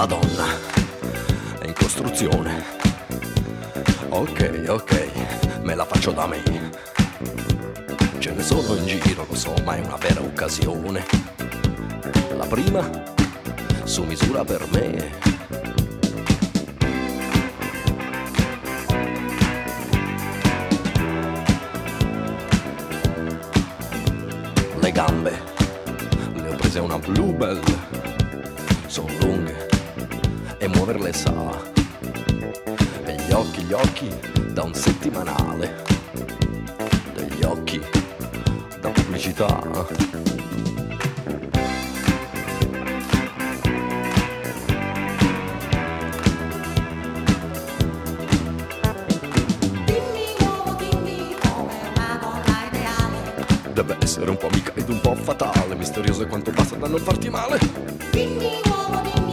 La donna è in costruzione. Ok, ok, me la faccio da me. Ce ne sono in giro, lo so, ma è una vera occasione. La prima, su misura per me. Le gambe, le ho prese una bluebell, sono e muoverle sa. E gli occhi, gli occhi da un settimanale, degli occhi da pubblicità. Dimmi uomo, dimmi come una donna ideale. Deve essere un po' amica ed un po' fatale, misteriosa quanto basta da non farti male. Dimmi uomo, dimmi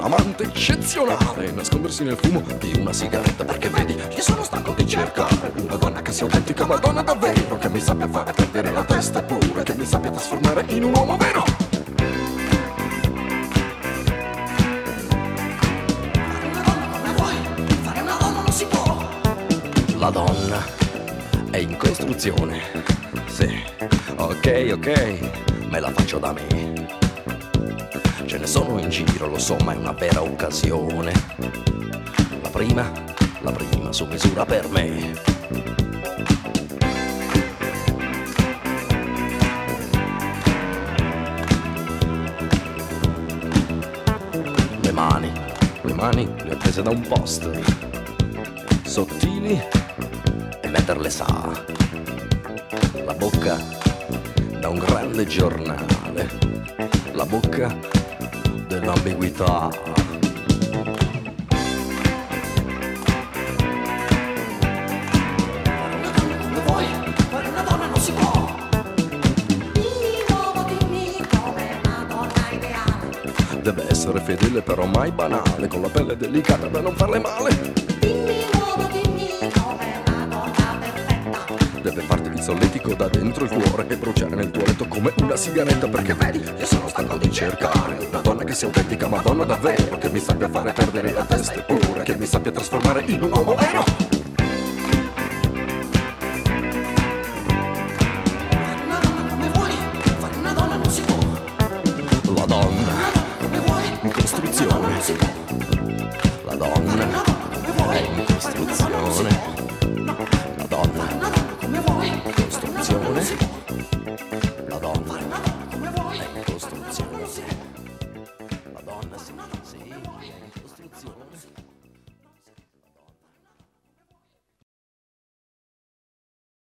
un amante eccezionale, nascondersi nel fumo di una sigaretta perché vedi, io sono stanco di cercare una donna che sia autentica, ma donna davvero, che mi sappia fare perdere la testa pure, che mi sappia trasformare in un uomo vero. Una una. La donna è in costruzione. Sì, ok, ok, me la faccio da me. Giro, lo so, ma è una vera occasione. La prima, la prima su misura per me. Le mani, le mani le ho prese da un poster. Sottili e metterle sa. La bocca da un grande giornale. La bocca dell'ambiguità. Vuoi, fare una donna non si può. Deve essere fedele però mai banale, con la pelle delicata da non farle male. Solletico da dentro il cuore e bruciare nel tuo letto come una sigaretta perché vedi, io sono stanco di cercare una donna che sia autentica ma donna davvero, che mi sappia fare perdere la testa e pure che mi sappia trasformare in un uomo vero. La donna è in costruzione.